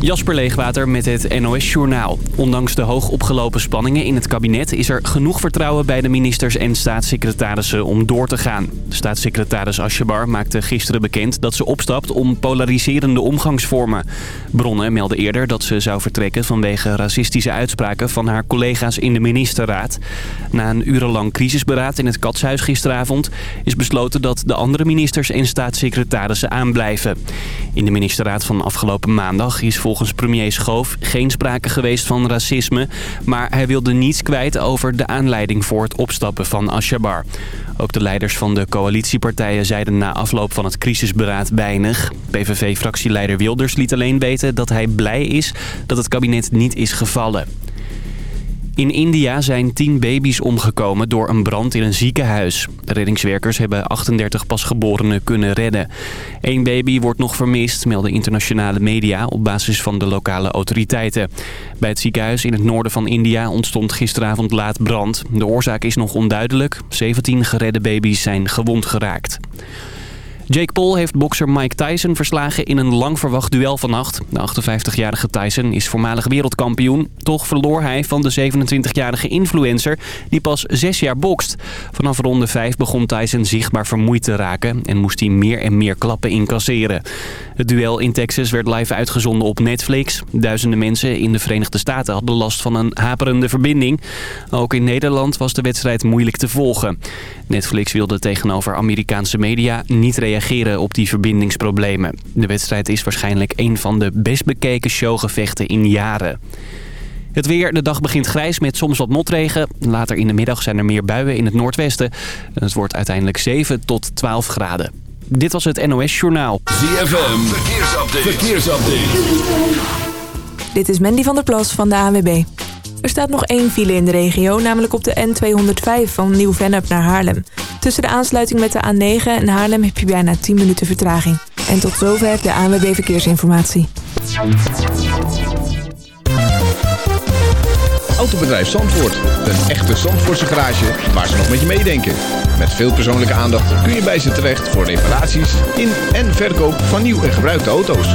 Jasper Leegwater met het NOS Journaal. Ondanks de hoog opgelopen spanningen in het kabinet... is er genoeg vertrouwen bij de ministers en staatssecretarissen om door te gaan. Staatssecretaris Asjebar maakte gisteren bekend dat ze opstapt... om polariserende omgangsvormen. Bronnen melden eerder dat ze zou vertrekken... vanwege racistische uitspraken van haar collega's in de ministerraad. Na een urenlang crisisberaad in het Katshuis gisteravond... is besloten dat de andere ministers en staatssecretarissen aanblijven. In de ministerraad van afgelopen maandag is volgens premier Schoof geen sprake geweest van racisme. Maar hij wilde niets kwijt over de aanleiding voor het opstappen van Ashabar. Ook de leiders van de coalitiepartijen zeiden na afloop van het crisisberaad weinig. PVV-fractieleider Wilders liet alleen weten dat hij blij is dat het kabinet niet is gevallen. In India zijn 10 baby's omgekomen door een brand in een ziekenhuis. Reddingswerkers hebben 38 pasgeborenen kunnen redden. Eén baby wordt nog vermist, melden internationale media op basis van de lokale autoriteiten. Bij het ziekenhuis in het noorden van India ontstond gisteravond laat brand. De oorzaak is nog onduidelijk. 17 geredde baby's zijn gewond geraakt. Jake Paul heeft bokser Mike Tyson verslagen in een lang verwacht duel vannacht. De 58-jarige Tyson is voormalig wereldkampioen. Toch verloor hij van de 27-jarige influencer die pas zes jaar bokst. Vanaf ronde 5 begon Tyson zichtbaar vermoeid te raken en moest hij meer en meer klappen incasseren. Het duel in Texas werd live uitgezonden op Netflix. Duizenden mensen in de Verenigde Staten hadden last van een haperende verbinding. Ook in Nederland was de wedstrijd moeilijk te volgen. Netflix wilde tegenover Amerikaanse media niet reageren op die verbindingsproblemen. De wedstrijd is waarschijnlijk een van de best bekeken showgevechten in jaren. Het weer, de dag begint grijs met soms wat motregen. Later in de middag zijn er meer buien in het noordwesten. Het wordt uiteindelijk 7 tot 12 graden. Dit was het NOS Journaal. ZFM, verkeersupdate. verkeersupdate. Dit is Mandy van der Plas van de ANWB. Er staat nog één file in de regio, namelijk op de N205 van Nieuw-Vennep naar Haarlem. Tussen de aansluiting met de A9 en Haarlem heb je bijna 10 minuten vertraging. En tot zover de ANWB Verkeersinformatie. Autobedrijf Zandvoort. Een echte Zandvoortse garage waar ze nog met je meedenken. Met veel persoonlijke aandacht kun je bij ze terecht voor reparaties in en verkoop van nieuw en gebruikte auto's.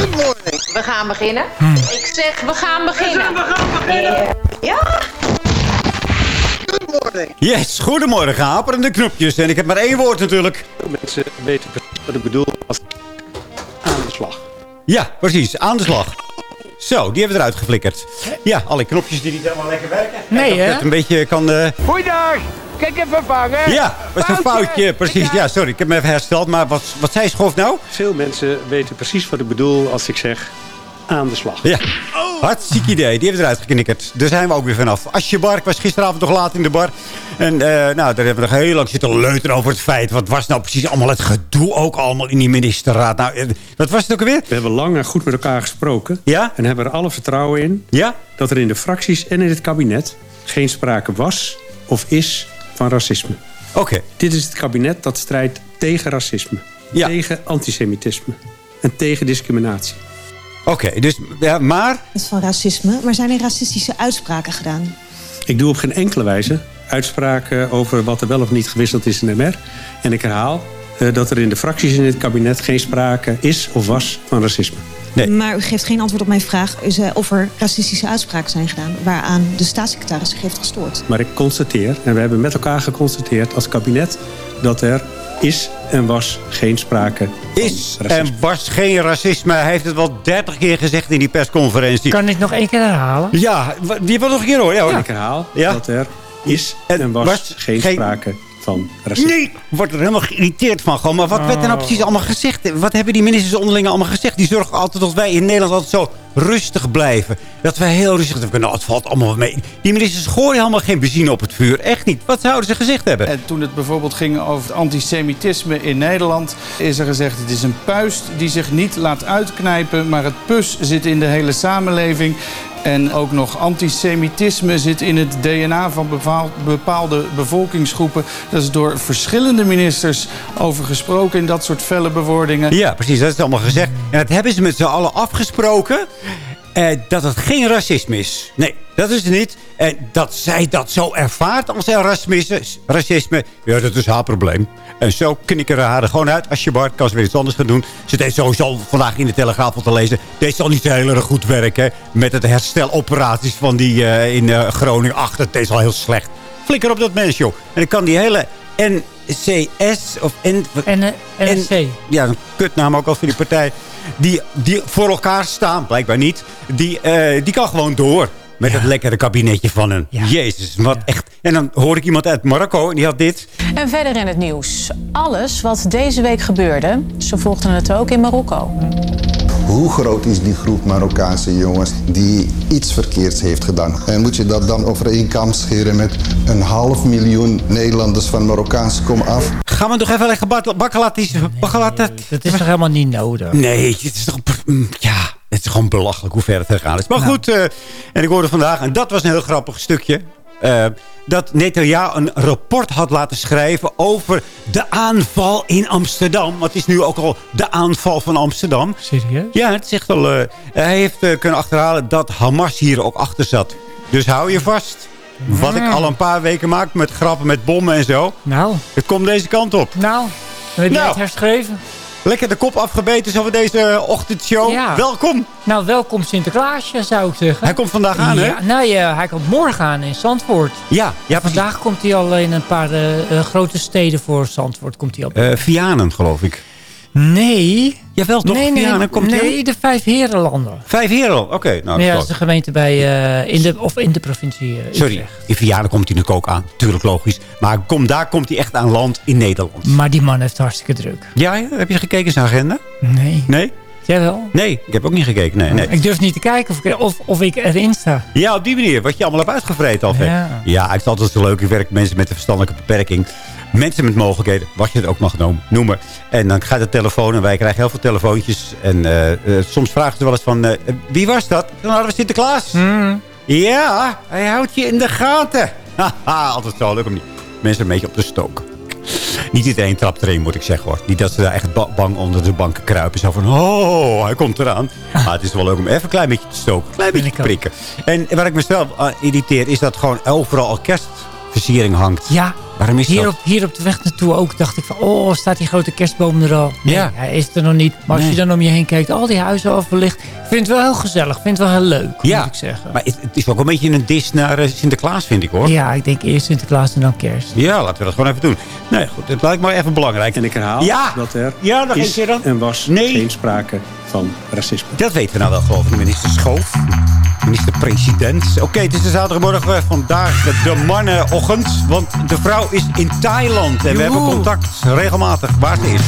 Good morning. We gaan beginnen. Ik zeg, we gaan beginnen. We gaan beginnen. Ja? Good morning. Yes, goedemorgen, haperende knopjes. En ik heb maar één woord natuurlijk. Mensen weten wat ik bedoel als aan de slag. Ja, precies, aan de slag. Zo, die hebben we eruit geflikkerd. Ja, alle knopjes die niet helemaal lekker werken. Nee, hè? Dat het een beetje kan... eh, Goeiedag! Kijk even vangen. Ja, was een Foutje. Precies, ja, sorry. Ik heb me even hersteld. Maar wat, wat zei Schof nou? Veel mensen weten precies wat ik bedoel als ik zeg aan de slag. Ja, hartstikke idee. Die hebben we eruit geknikkerd. Daar zijn we ook weer vanaf. Asje Bar, ik was gisteravond nog laat in de bar. En eh, nou, daar hebben we nog heel lang zitten leuteren over het feit. Wat was nou precies allemaal het gedoe ook allemaal in die ministerraad? Nou, eh, wat was het ook alweer? We hebben lang en goed met elkaar gesproken. Ja? En hebben er alle vertrouwen in Ja? dat er in de fracties en in het kabinet geen sprake was of is van racisme. Oké. Dit is het kabinet dat strijdt tegen racisme, Ja. tegen antisemitisme en tegen discriminatie. Oké, dus, ja, maar... is van racisme, maar zijn er racistische uitspraken gedaan? Ik doe op geen enkele wijze uitspraken over wat er wel of niet gewisseld is in de MR. En ik herhaal eh, dat er in de fracties in het kabinet geen sprake is of was van racisme. Nee. Maar u geeft geen antwoord op mijn vraag is, eh, of er racistische uitspraken zijn gedaan... waaraan de staatssecretaris zich heeft gestoord. Maar ik constateer, en we hebben met elkaar geconstateerd als kabinet... dat er is en was geen sprake Is van en was geen racisme. Hij heeft het wel dertig keer gezegd in die persconferentie. Kan ik nog één keer herhalen? Ja, die wil nog een keer hoor. Ja, hoor. Ik herhaal Ja. dat er is En en was, was geen, geen- sprake van racisme. Nee, wordt er helemaal geïrriteerd van. Gewoon. Maar wat werd er Oh. nou precies allemaal gezegd? Wat hebben die ministers onderling allemaal gezegd? Die zorgen altijd dat wij in Nederland altijd zo rustig blijven. Dat wij heel rustig... Dat we, nou, het valt allemaal mee. Die ministers gooien helemaal geen benzine op het vuur. Echt niet. Wat zouden ze gezegd hebben? En toen het bijvoorbeeld ging over het antisemitisme in Nederland... is er gezegd, het is een puist die zich niet laat uitknijpen... maar het pus zit in de hele samenleving. En ook nog antisemitisme zit in het DNA van bepaal- bepaalde bevolkingsgroepen. Daar is door verschillende ministers over gesproken in dat soort felle bewoordingen. Ja, precies. Dat is allemaal gezegd. En dat hebben ze met z'n allen afgesproken. Eh, dat het geen racisme is. Nee, dat is het niet. En dat zij dat zo ervaart als er racisme, racisme ja, dat is haar probleem. En zo knikken haar haren gewoon uit. Als je Bart kan ze weer iets anders gaan doen. Ze deed sowieso vandaag in de Telegraaf al te lezen. Deed zal niet heel erg goed werken. Met het hersteloperaties van die eh, in eh, Groningen. Ach, dat deed al heel slecht. Flikker op dat mens, joh. En dan kan die hele NCS of N... En, NSC. Ja, een kutnaam ook al voor die partij. Die, die voor elkaar staan, blijkbaar niet. Die, eh, die kan gewoon door. Met het lekkere kabinetje van een. Jezus, wat echt. En dan hoor ik iemand uit Marokko en die had dit. En verder in het nieuws. Alles wat deze week gebeurde, ze volgden het ook in Marokko. Hoe groot is die groep Marokkaanse jongens die iets verkeerds heeft gedaan? En moet je dat dan over één kam scheren met een half miljoen Nederlanders van Marokkaanse kom af? Gaan we toch even lekker bak- bakken laten... bakken laten- Dat is toch helemaal niet nodig? Nee, het is toch... mm, Ja, het is gewoon belachelijk hoe ver het gegaan is. Maar goed, eh, en ik hoorde vandaag... En dat was een heel grappig stukje. Eh, dat Netanyahu een rapport had laten schrijven over de aanval in Amsterdam. Want het is nu ook al de aanval van Amsterdam. Serieus? Ja, het echt wel... eh, hij heeft eh, kunnen achterhalen dat Hamas hier ook achter zat. Dus hou je vast. Wat ik al een paar weken maak met grappen met bommen en zo. Nou. Het komt deze kant op. Nou, dan heb je Nou. het herschreven. Lekker de kop afgebeten zo van deze ochtendshow. Ja. Welkom. Nou, welkom Sinterklaasje, zou ik zeggen. Hij komt vandaag aan, hè? Ja, nee, eh, hij komt morgen aan in Zandvoort. Ja, ja Vandaag komt hij al in een paar eh, eh, grote steden voor Zandvoort. Komt hij al. Eh, Vianen, geloof ik. Nee. Jawel, toch? Nee, nee, Vianen komt hij nee de vijf herenlanden. Vijf heren. Oké, nou, ja, dat is de gemeente bij, eh, in de, of in de provincie eh, Sorry, in Vianen komt hij natuurlijk ook aan. Tuurlijk logisch. Maar kom, daar komt hij echt aan land in Nederland. Maar die man heeft hartstikke druk. Ja, ja, heb je gekeken in zijn agenda? Nee. Nee? Jawel. Nee, ik heb ook niet gekeken. Nee, nee. Ik durf niet te kijken of ik, of, of ik erin sta. Ja, op die manier. Wat je allemaal hebt uitgevreten al. Ja. ja, het is altijd zo leuk. Ik werk mensen met een verstandelijke beperking. Mensen met mogelijkheden, wat je het ook mag noemen. En dan gaat de telefoon en wij krijgen heel veel telefoontjes. En eh, eh, soms vragen ze wel eens van, eh, wie was dat? Dan hadden we Sinterklaas. Hmm. Ja, hij houdt je in de gaten. Haha, altijd zo leuk om die mensen een beetje op te stoken. Niet iedereen trapt erin, moet ik zeggen hoor. Niet dat ze daar echt ba- bang onder de banken kruipen. Zo van, oh, hij komt eraan. Maar het is wel leuk om even een klein beetje te stoken. Een klein beetje te prikken. En waar ik mezelf aan irriteer, is dat gewoon overal al kerstversiering hangt. Ja, Waarom is hier dat? op, hier op de weg naartoe ook dacht ik van... oh, staat die grote kerstboom er al? Nee, Ja. hij is er nog niet. Maar als Nee. je dan om je heen kijkt, al die huizen al verlicht... ik vind het wel heel gezellig, ik vind het wel heel leuk, Ja, moet ik zeggen. maar het, het is ook een beetje een dis naar eh, Sinterklaas, vind ik hoor. Ja, ik denk eerst Sinterklaas en dan kerst. Ja, laten we dat gewoon even doen. Nee, goed, dat lijkt me even belangrijk. En ik herhaal Ja. dat er Ja, is keer dan. en was Nee. geen sprake van racisme. Dat weten we nou wel, geloof ik. Minister Schoof. Minister-president. Oké, het is de zaterdagmorgen. eh, Vandaag de mannenochtend. Want de vrouw is in Thailand. En we hebben contact regelmatig waar ze is.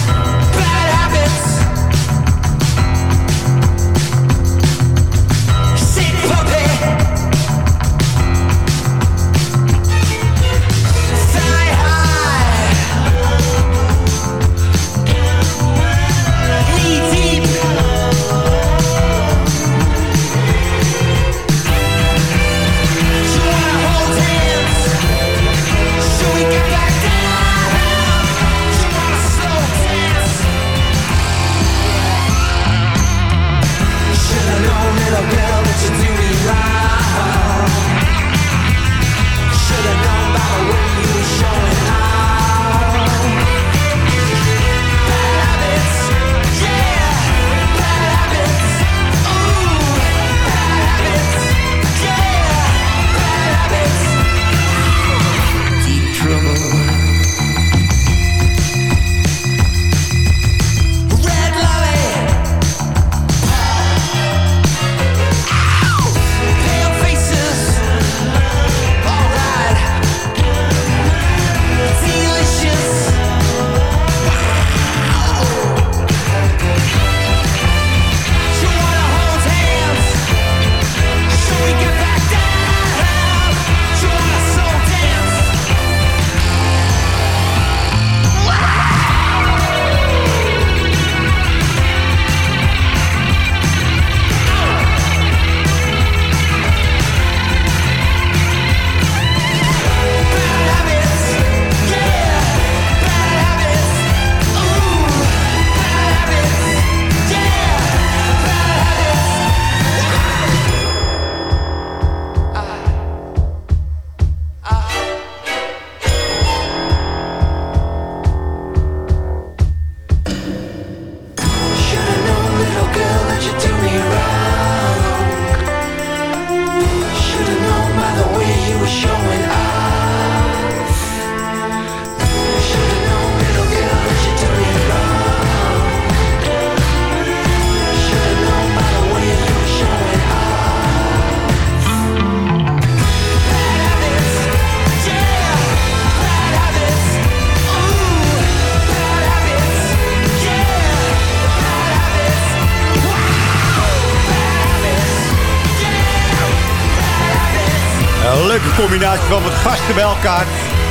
Combinatie van wat gasten bij elkaar.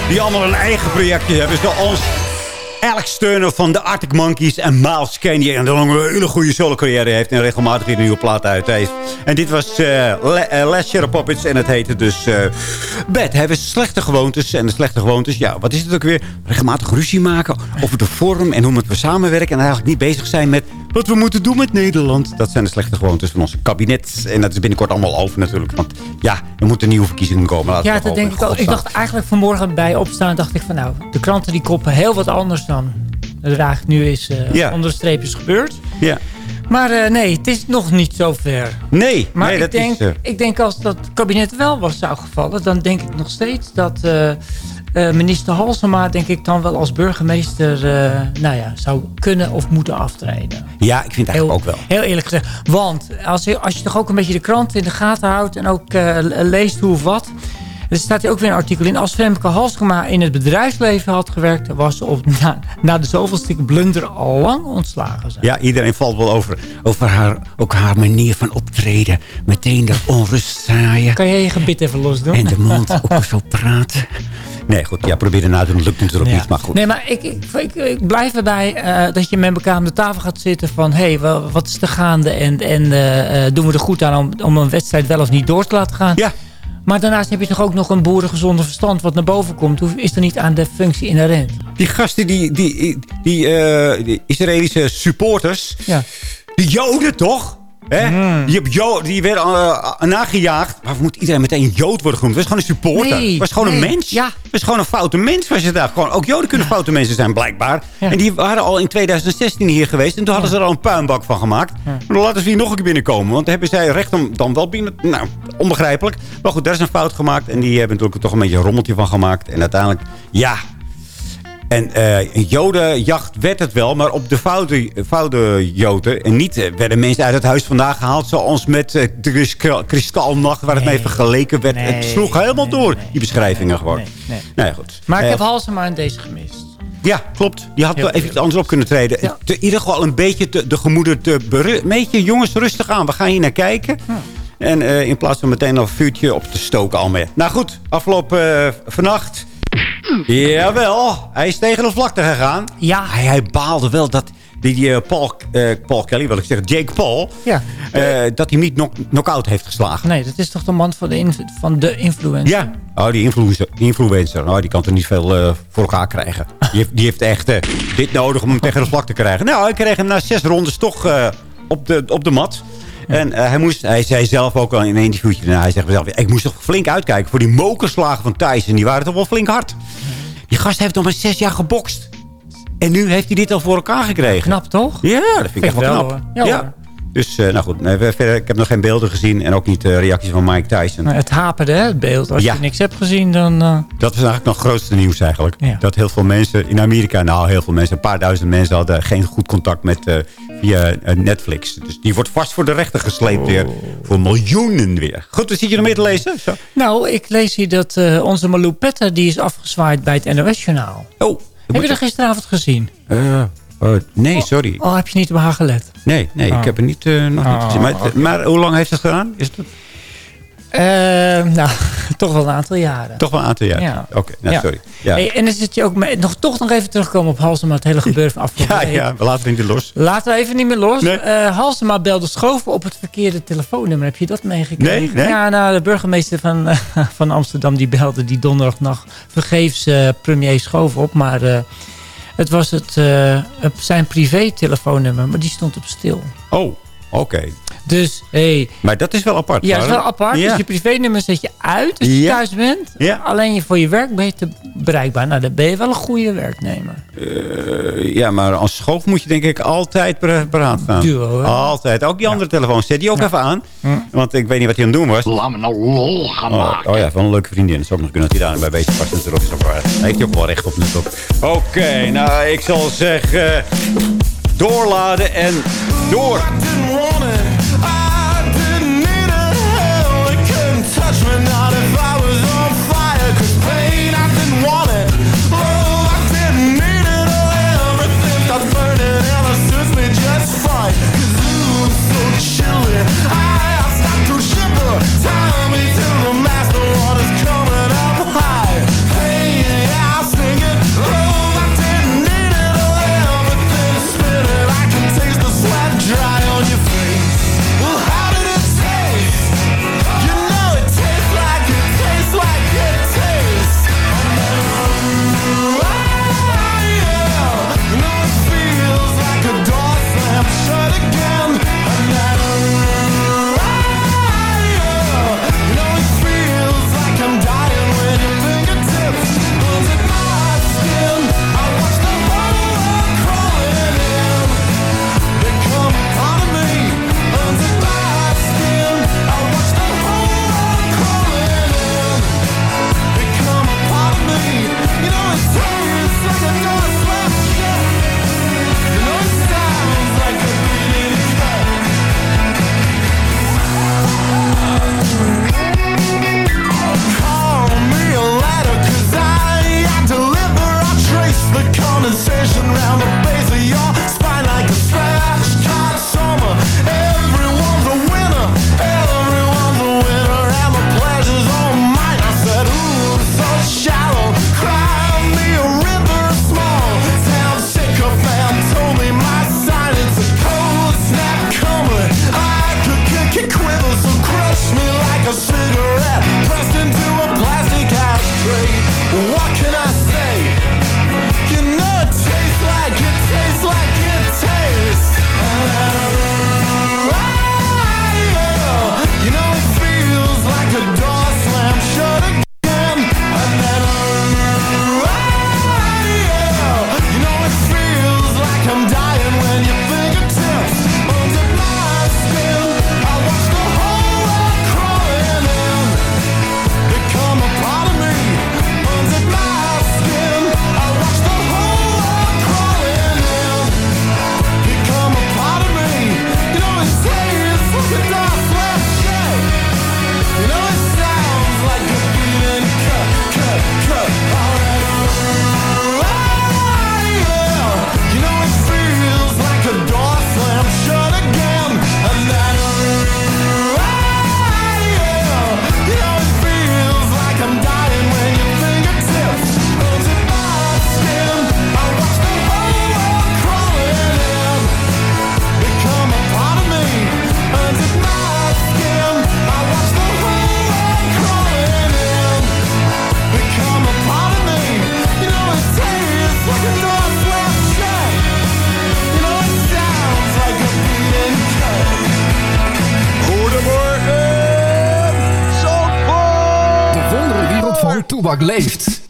Die allemaal een eigen projectje hebben. Zoals Alex Turner van de Arctic Monkeys en Miles Kennedy. En die een hele goede solo carrière heeft. En regelmatig weer een nieuwe plaat uit heeft. En dit was uh, Le uh, Puppets. En het heette dus Bad. Hebben slechte gewoontes. En de slechte gewoontes, ja, wat is het ook weer? Regelmatig ruzie maken over de vorm en hoe we samenwerken. En eigenlijk niet bezig zijn met wat we moeten doen met Nederland. Dat zijn de slechte gewoontes van ons kabinet. En dat is binnenkort allemaal over natuurlijk. Want ja, er moeten nieuwe verkiezingen komen. Laten ja, dat denk ik ook. Ik dacht eigenlijk vanmorgen bij opstaan, dacht ik van nou, de kranten die koppen heel wat anders dan er eigenlijk nu is uh, ja. onder de streep is gebeurd. Ja. Maar uh, nee, het is nog niet zo ver. Nee, maar nee, ik, dat denk, is, uh... ik denk als dat kabinet wel was zou gevallen... dan denk ik nog steeds dat uh, minister Halsema... denk ik dan wel als burgemeester... nou ja, zou kunnen of moeten aftreden. Ja, ik vind het eigenlijk heel, ook wel. Heel eerlijk gezegd. Want als je, als je toch ook een beetje de krant in de gaten houdt... en ook leest hoe of wat... Er staat hier ook weer een artikel in. Als Femke Halsema in het bedrijfsleven had gewerkt... was ze op, na, na de zoveelste blunder al lang ontslagen zijn. Ja, iedereen valt wel over, over haar, ook haar manier van optreden. Meteen de onrust zaaien. Kan jij je gebit even losdoen? En de mond ook zo praten. Nee, goed. Ja, probeer erna te doen. Lukt natuurlijk ja. niet, maar goed. Nee, maar ik, ik, ik, ik blijf erbij uh, dat je met elkaar aan de tafel gaat zitten van... hé, hey, wat is er gaande en, en uh, doen we er goed aan om, om een wedstrijd wel of niet door te laten gaan? Ja. Maar daarnaast heb je toch ook nog een boerengezonde verstand wat naar boven komt. Hoe is er niet aan de functie inherent? Die gasten, die, die, die, uh, die Israëlische supporters, ja. die Joden toch? Hè? Mm. Die, Jood, die werden uh, nagejaagd. Maar moet iedereen meteen Jood worden genoemd? Is gewoon een supporter. Nee, was gewoon nee. een mens. Ja. Is gewoon een foute mens. Was je daar. Gewoon, ook Joden kunnen foute mensen zijn, blijkbaar. Ja. En die waren al in 2016 hier geweest. En toen hadden ze er al een puinbak van gemaakt. Maar dan laten ze hier nog een keer binnenkomen. Want dan hebben zij recht om dan wel binnen... Nou, onbegrijpelijk. Maar goed, daar is een fout gemaakt. En die hebben natuurlijk toch een beetje een rommeltje van gemaakt. En uiteindelijk, ja... En uh, een jodenjacht werd het wel, maar op de foute, foute joden. En niet uh, werden mensen uit het huis vandaag gehaald... zoals met uh, de kristalnacht waar het nee, mee vergeleken werd. Nee, het sloeg helemaal nee, door, nee, die beschrijvingen gewoon. Nee, nee. Nou ja, goed. Maar ik heb Halsema in deze gemist. Ja, klopt. Die had wel even iets anders op kunnen treden. Ja. Te, in ieder geval een beetje te, de gemoeder te Een beetje, jongens, rustig aan. We gaan hier naar kijken. Hm. En in plaats van meteen een vuurtje op te stoken al mee. Nou goed, afgelopen vannacht... Jawel, hij is tegen de vlakte gegaan. Ja. Hij, hij baalde wel dat die, die uh, Paul, uh, Paul Kelly, wil ik zeggen, Jake Paul... Ja. Uh, dat hij niet knock, knock-out heeft geslagen. Nee, dat is toch de man van de, van de influencer? Ja, oh, die influencer. Die, influencer. Oh, die kan er niet veel voor elkaar krijgen. Die heeft, die heeft echt dit nodig om hem tegen de vlak te krijgen. Nou, hij kreeg hem na zes rondes toch op, de, op de mat. En uh, hij, moest, hij zei zelf ook al in een interviewtje... Nou, hij zegt zelf, ik moest toch flink uitkijken voor die mokerslagen van Tyson. Die waren toch wel flink hard. Die gast heeft nog maar zes jaar gebokst. En nu heeft hij dit al voor elkaar gekregen. Knap, toch? Ja, dat vind ik echt wel knap. Ja, ja. Dus, uh, nou goed, nee, verder, ik heb nog geen beelden gezien... en ook niet reacties van Mike Tyson. Maar het haperde, hè, het beeld. Als ja. je niks hebt gezien, dan... Uh... Dat was eigenlijk nog het grootste nieuws eigenlijk. Ja. Dat heel veel mensen in Amerika... nou, heel veel mensen, een paar duizend mensen... hadden geen goed contact met via Netflix. Dus die wordt vast voor de rechter gesleept oh. weer. Voor miljoenen weer. Goed, dan zit je nog meer te lezen? Zo. Nou, ik lees hier dat onze Malou Petter... die is afgezwaaid bij het NOS-journaal. Oh. Heb je dat gisteravond gezien? Oh, nee, sorry. Oh, heb je niet op haar gelet? Nee, nee oh. ik heb er niet, uh, nog niet oh, gezien. Maar, okay. maar, hoe lang heeft ze het gedaan? Is het... Uh, nou, toch wel een aantal jaren. Toch wel een aantal jaren? Ja. Oké, okay, nou, ja. sorry. Ja. Hey, en dan zit je ook mee, nog, toch nog even terugkomen op Halsema, het hele gebeuren van afgelopen ja, ja, we laten het niet los. Laten we even niet meer los. Nee. Uh, Halsema belde Schoven op het verkeerde telefoonnummer. Heb je dat meegekregen? Nee, nee. Ja, nou, de burgemeester van, uh, van Amsterdam die belde die donderdagnacht vergeefs uh, premier Schoven op. Maar het was het, zijn privé telefoonnummer, maar die stond op stil. Oh, oké. Dus, hey. Maar dat is wel apart. Ja, dat is wel apart. Ja. Dus je privénummer zet je uit als je ja. thuis bent. Ja. Alleen je voor je werk ben je te bereikbaar. Nou, dan ben je wel een goede werknemer. Uh, ja, maar als schoof moet je denk ik altijd paraat staan. Duo, hè? Altijd. Ook die andere ja. telefoon. Zet die ook ja. even aan. Hm. Want ik weet niet wat hij aan het doen was. Laat me nou lol gaan oh, maken. Oh ja, van een leuke vriendin. Dat zou ook nog kunnen dat hij daar bij bezig was natuurlijk. Daar heeft hij ook wel recht op. Oké, okay, nou ik zal zeggen... doorladen en door. Toebak leeft.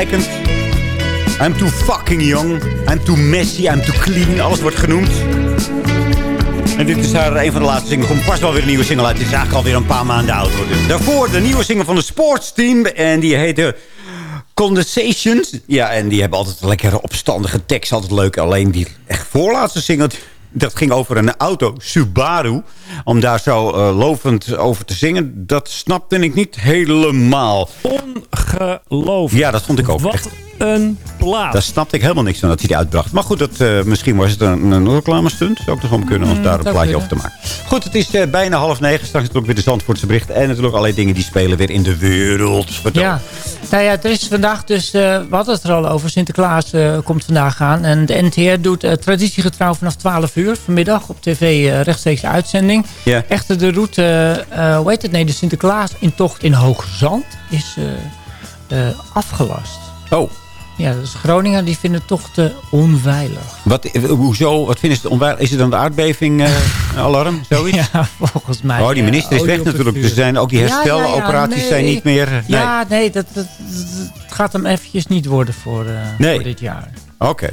I'm too fucking young. I'm too messy. I'm too clean. Alles wordt genoemd. En dit is haar een van de laatste singles. Komt pas wel weer een nieuwe single uit. Het is eigenlijk alweer een paar maanden oud. Dus daarvoor de nieuwe single van de sportsteam. En die heette Conversations. Ja, en die hebben altijd een lekkere opstandige tekst. Altijd leuk. Alleen die echt voorlaatste single... Dat ging over een auto, Subaru. Om daar zo eh, lovend over te zingen. Dat snapte ik niet helemaal. Ongelooflijk. Ja, dat vond ik ook Wat echt. Een plaat. Daar snapte ik helemaal niks van dat hij die uitbracht. Maar goed, dat, eh, misschien was het een, een reclamestunt. Zou ook nog wel kunnen om Mm, daar een plaatje over te maken. Goed, het is eh, bijna half negen. Straks natuurlijk weer de Zandvoortse berichten. En natuurlijk allerlei dingen die spelen weer in de wereld. Vertel. Ja, nou ja, er is vandaag dus, eh, we hadden het er al over, Sinterklaas komt vandaag aan. En de NTR doet traditiegetrouw vanaf 12 uur vanmiddag op tv rechtstreeks uitzending. Ja. Echter de route, hoe heet het, nee, de Sinterklaas in tocht in Hoogzand is afgelast. Oh. Ja, dus Groningen die vinden het toch te onveilig. Wat, eh, hoezo? Wat vinden ze onwaar? Is het dan de aardbeving eh, alarm? Zoiets? Ja, volgens mij. Oh, die minister is eh, weg natuurlijk. Er zijn ook die Ja, ja, ja, hersteloperaties nee, zijn niet meer... eh, nee. Ja, nee, dat, dat, dat- het gaat hem eventjes niet worden voor, Nee. voor dit jaar. Oké.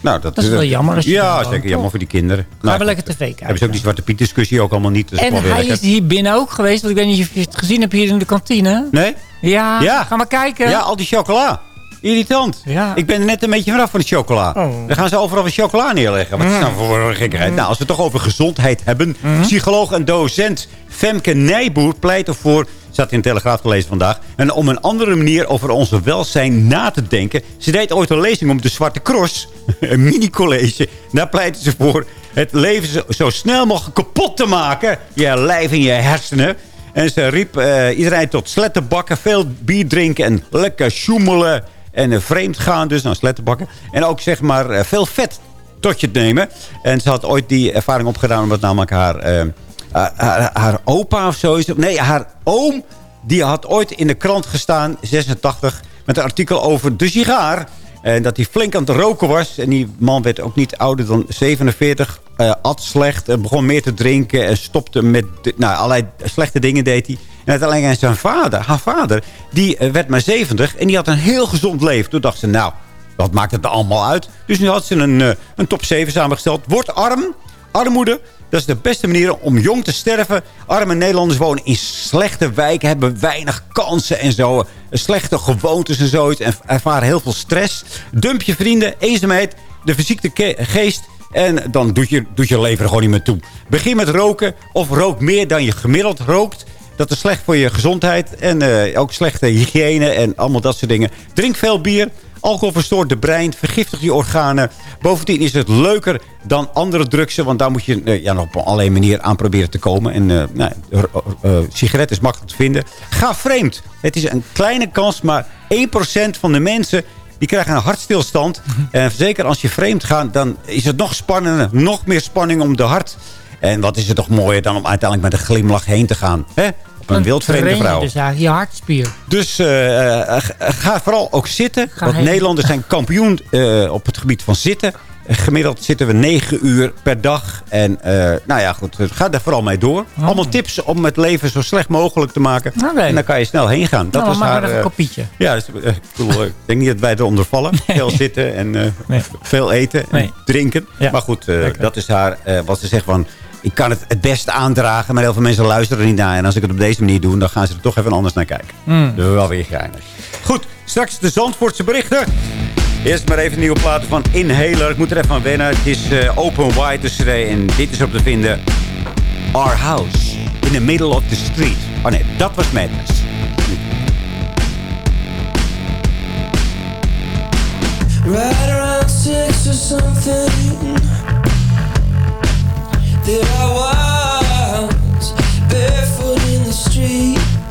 Nou, dat, Dat is wel jammer als je Ja, zeker. woont, Jammer voor die kinderen. Gaan Nou, we lekker tv kijken. hebben ze ook die Zwarte Piet discussie ook allemaal niet. Is En hij lekker. is hier binnen ook geweest. Want ik weet niet of je het gezien hebt hier in de kantine. Nee? Ja, Ja. ga maar kijken. Ja, al die chocola. Irritant. Ja. Ik ben er net een beetje vanaf van de chocola. Oh. Dan gaan ze overal wat chocola neerleggen. Wat is nou voor een gekkigheid? Nou, als we het toch over gezondheid hebben. Psycholoog en docent Femke Nijboer pleit ervoor... Zat in de Telegraaf gelezen vandaag. En om een andere manier over onze welzijn na te denken. Ze deed ooit een lezing om de Zwarte Cross. Een mini-college. Daar pleitte ze voor het leven zo, zo snel mogelijk kapot te maken. Je lijf en je hersenen. En ze riep eh, iedereen tot slettenbakken, veel bier drinken en lekker sjoemelen. En eh, vreemd gaan dus, naar slettenbakken. En ook zeg maar eh, veel vet tot je nemen. En ze had ooit die ervaring opgedaan omdat namelijk haar, eh, haar, opa of zo is. Nee, haar oom, die had ooit in de krant gestaan, 86, met een artikel over de sigaar. En dat hij flink aan het roken was. En die man werd ook niet ouder dan 47. Eh, at slecht. En begon meer te drinken. En stopte met... nou, allerlei slechte dingen deed hij. En uiteindelijk zijn vader, haar vader, die eh, werd maar 70. En die had een heel gezond leven. Toen dacht ze, nou, wat maakt het er allemaal uit? Dus nu had ze een, eh, een top 7 samengesteld. Word arm. Armoede. Dat is de beste manier om jong te sterven. Arme Nederlanders wonen in slechte wijken. Hebben weinig kansen en zo. Slechte gewoontes en zoiets. En ervaren heel veel stress. Dump je vrienden. Eenzaamheid. De fysieke ke- geest. En dan doet je, doet je leven er gewoon niet meer toe. Begin met roken. Of rook meer dan je gemiddeld rookt. Dat is slecht voor je gezondheid. En eh, ook slechte hygiëne en allemaal dat soort dingen. Drink veel bier. Alcohol verstoort de brein, vergiftigt je organen. Bovendien is het leuker dan andere drugsen. Want daar moet je eh, ja, nog op allerlei manier aan proberen te komen. En eh nou, sigaret is makkelijk te vinden. Ga vreemd. Het is een kleine kans, maar 1% van de mensen... die krijgen een hartstilstand. En zeker als je vreemd gaat, dan is het nog spannender. Nog meer spanning om de hart. En wat is het toch mooier dan om uiteindelijk met een glimlach heen te gaan. Hè? Op een wildvreemde vrouw. Dus eigenlijk je hartspier. Dus eh, eh, ga vooral ook zitten. want heen. Nederlanders zijn kampioen eh, op het gebied van zitten. Gemiddeld zitten we negen uur per dag. En eh, nou ja, goed, ga daar vooral mee door. Allemaal tips om het leven zo slecht mogelijk te maken. En dan kan je snel heen gaan. Dat nou, was maak haar, een eh, kopietje. ja, dus, eh, ik, bedoel, ik denk niet dat wij eronder vallen. Veel zitten en veel eten en drinken. Maar goed, dat is haar, wat ze zegt van... Ik kan het het best aandragen, maar heel veel mensen luisteren er niet naar. En als ik het op deze manier doe, dan gaan ze er toch even anders naar kijken. Mm. Is wel weer geinig. Goed, straks de Zandvoortse berichten. Eerst maar even nieuwe platen van Inhaler. Ik moet er even aan wennen. Het is eh, Open Wide, de CD. En dit is op te vinden. Our House. In the middle of the street. Oh nee, dat was Madness. Right around six or something There I was Barefoot in the street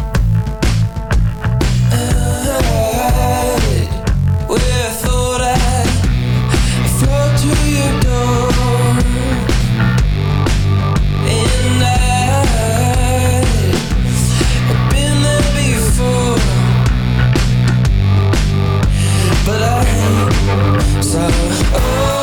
so oh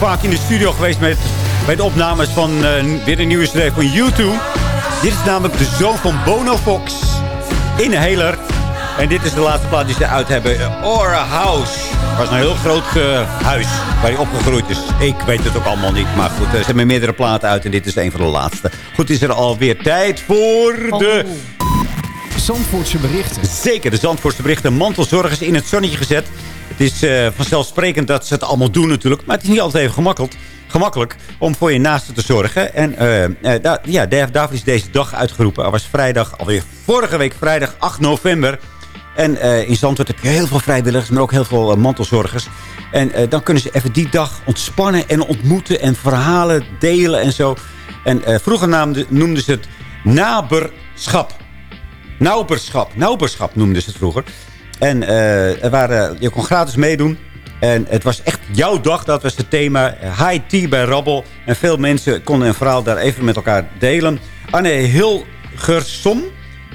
vaak in de studio geweest met, bij de opnames van eh, weer een nieuwe streep van YouTube. Dit is namelijk de zoon van Bono Fox. Inhaler. En dit is de laatste plaat die ze uit hebben. Aura House. Het was een heel groot eh, huis waar hij opgegroeid is. Ik weet het ook allemaal niet. Maar goed, eh, ze hebben meerdere platen uit en dit is een van de laatste. Goed, is er alweer tijd voor de... Zandvoortse berichten. Zeker, de Zandvoortse berichten. Mantelzorgers in het zonnetje gezet. Het is eh, vanzelfsprekend dat ze het allemaal doen natuurlijk. Maar het is niet altijd even gemakkelijk, gemakkelijk om voor je naasten te zorgen. En da ja, daar- daarvoor is deze dag uitgeroepen. Er was vrijdag, alweer vorige week vrijdag 8 november. En in Zandvoort heb je heel veel vrijwilligers, maar ook heel veel mantelzorgers. En dan kunnen ze even die dag ontspannen en ontmoeten en verhalen delen en zo. En vroeger noemden ze het naberschap. Nauberschap. Nauberschap noemden ze het vroeger. En eh, er waren, je kon gratis meedoen. En het was echt jouw dag. Dat was het thema. High tea bij Rabbel. En veel mensen konden een verhaal daar even met elkaar delen. Anne Hilgersom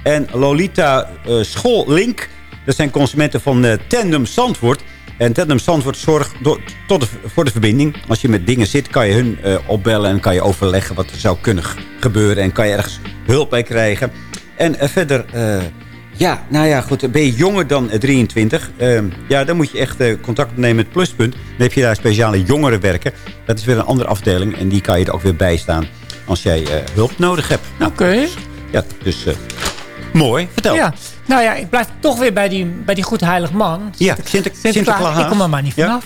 en Lolita eh Schollink. Dat zijn consumenten van eh, Tandem Zandvoort. En Tandem Zandvoort zorgt door, tot voor de verbinding. Als je met dingen zit, kan je hun opbellen... en kan je overleggen wat er zou kunnen gebeuren. En kan je ergens hulp bij krijgen. En verder... ja, nou ja, goed. Ben je jonger dan eh, 23? eh, ja, dan moet je echt eh, contact opnemen met Pluspunt. Dan heb je daar speciale jongeren werken. Dat is weer een andere afdeling. En die kan je er ook weer bij staan als jij eh, hulp nodig hebt. Oké. Ja, dus mooi. Vertel. Ja, nou ja, ik blijf toch weer bij die, bij die goed heilig man. Ja, Sinter- Sinterklaas. Ik kom er maar niet Ja.